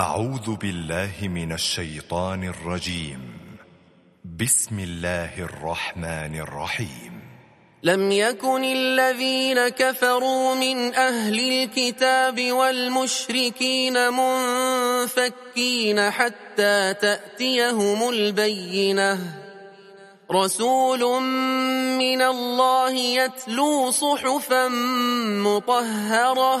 أعوذ بالله من الشيطان الرجيم. بسم الله الرحمن الرحيم. لم يكن الذين كفروا من أهل الكتاب والمشركين منفكين حتى تأتيهم البينة. رسول من الله يتلو صحفا مطهرة.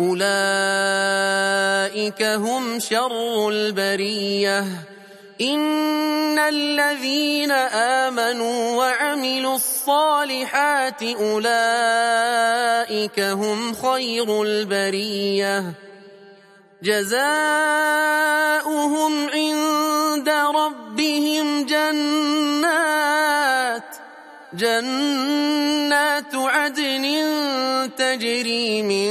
أولئك هم شر البرية إن الذين آمنوا وعملوا الصالحات أولئك هم خير البرية جزاؤهم عند ربهم جنات جنات عدن تجري من